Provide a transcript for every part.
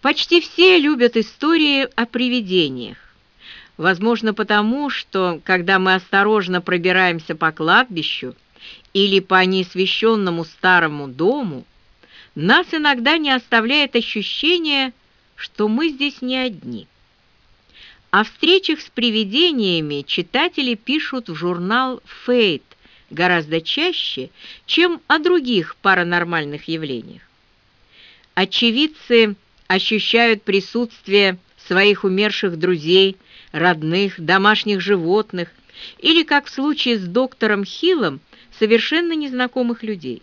Почти все любят истории о привидениях. Возможно, потому, что, когда мы осторожно пробираемся по кладбищу или по неосвещенному старому дому, нас иногда не оставляет ощущение, что мы здесь не одни. О встречах с привидениями читатели пишут в журнал «Фейт» гораздо чаще, чем о других паранормальных явлениях. Очевидцы ощущают присутствие своих умерших друзей, родных, домашних животных или, как в случае с доктором Хиллом, совершенно незнакомых людей.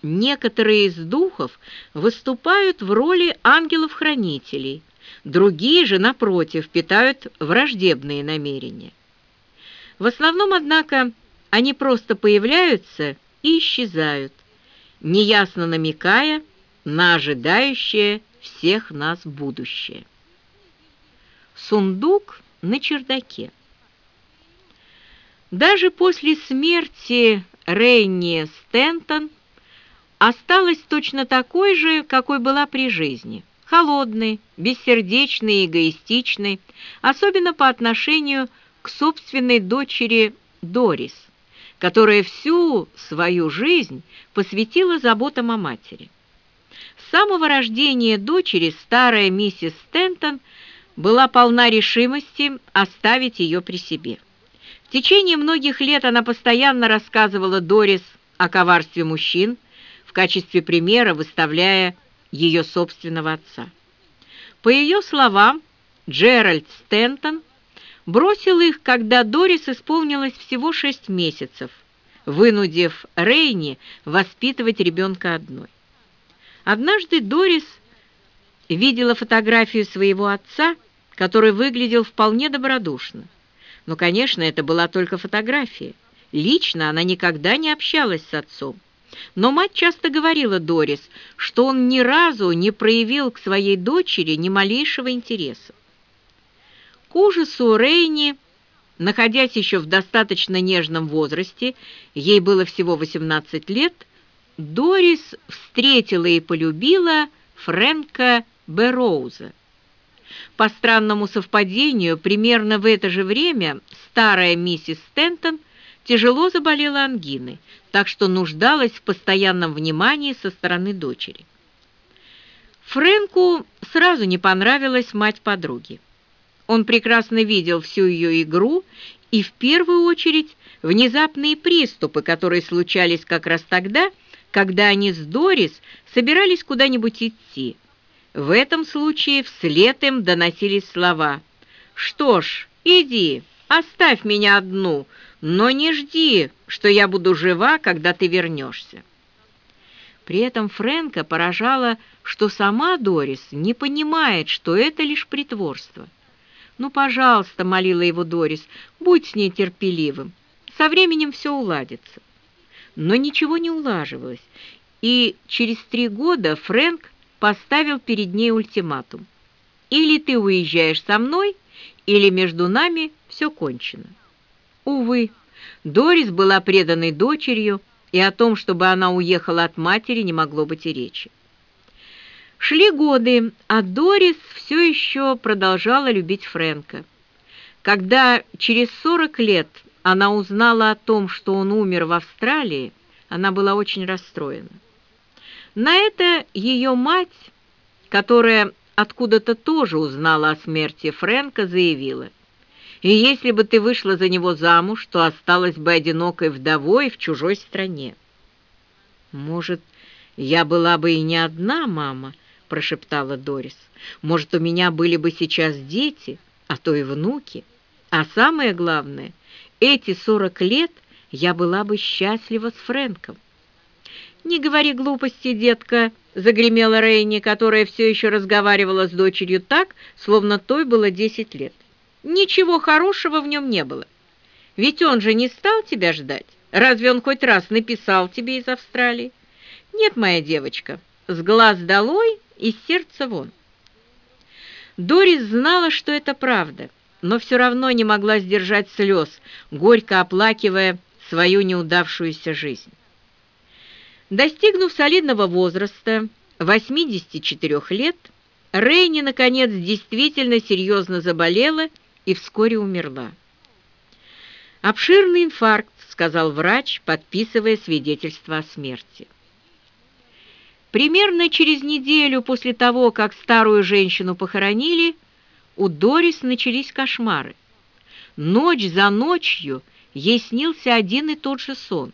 Некоторые из духов выступают в роли ангелов-хранителей, другие же, напротив, питают враждебные намерения. В основном, однако, они просто появляются и исчезают, неясно намекая на ожидающее всех нас будущее. Сундук на чердаке. Даже после смерти Рейни Стентон осталась точно такой же, какой была при жизни. Холодной, бессердечной эгоистичной, особенно по отношению к собственной дочери Дорис, которая всю свою жизнь посвятила заботам о матери. С самого рождения дочери старая миссис Стентон была полна решимости оставить ее при себе. В течение многих лет она постоянно рассказывала Дорис о коварстве мужчин, в качестве примера выставляя ее собственного отца. По ее словам, Джеральд Стентон бросил их, когда Дорис исполнилось всего шесть месяцев, вынудив Рейни воспитывать ребенка одной. Однажды Дорис видела фотографию своего отца, который выглядел вполне добродушно. Но, конечно, это была только фотография. Лично она никогда не общалась с отцом. Но мать часто говорила Дорис, что он ни разу не проявил к своей дочери ни малейшего интереса. К ужасу Рейни, находясь еще в достаточно нежном возрасте, ей было всего 18 лет, Дорис встретила и полюбила Фрэнка Бероуза. По странному совпадению, примерно в это же время старая миссис Стентон тяжело заболела ангиной, так что нуждалась в постоянном внимании со стороны дочери. Фрэнку сразу не понравилась мать подруги. Он прекрасно видел всю ее игру и в первую очередь внезапные приступы, которые случались как раз тогда, они с Дорис собирались куда-нибудь идти. В этом случае вслед им доносились слова «Что ж, иди, оставь меня одну, но не жди, что я буду жива, когда ты вернешься». При этом Фрэнка поражало, что сама Дорис не понимает, что это лишь притворство. «Ну, пожалуйста», — молила его Дорис, — «будь с ней терпеливым. Со временем все уладится». Но ничего не улаживалось, и через три года Фрэнк поставил перед ней ультиматум. «Или ты уезжаешь со мной, или между нами все кончено». Увы, Дорис была преданной дочерью, и о том, чтобы она уехала от матери, не могло быть и речи. Шли годы, а Дорис все еще продолжала любить Фрэнка. Когда через 40 лет она узнала о том, что он умер в Австралии, она была очень расстроена. На это ее мать, которая откуда-то тоже узнала о смерти Фрэнка, заявила, «И если бы ты вышла за него замуж, то осталась бы одинокой вдовой в чужой стране». «Может, я была бы и не одна, мама», — прошептала Дорис. «Может, у меня были бы сейчас дети, а то и внуки. А самое главное, эти сорок лет я была бы счастлива с Фрэнком». «Не говори глупости, детка», — загремела Рейни, которая все еще разговаривала с дочерью так, словно той было десять лет. «Ничего хорошего в нем не было. Ведь он же не стал тебя ждать. Разве он хоть раз написал тебе из Австралии? Нет, моя девочка, с глаз долой и сердца вон». Дорис знала, что это правда, но все равно не могла сдержать слез, горько оплакивая свою неудавшуюся жизнь. Достигнув солидного возраста, 84 лет, Рейни, наконец, действительно серьезно заболела и вскоре умерла. «Обширный инфаркт», — сказал врач, подписывая свидетельство о смерти. Примерно через неделю после того, как старую женщину похоронили, у Дорис начались кошмары. Ночь за ночью ей снился один и тот же сон.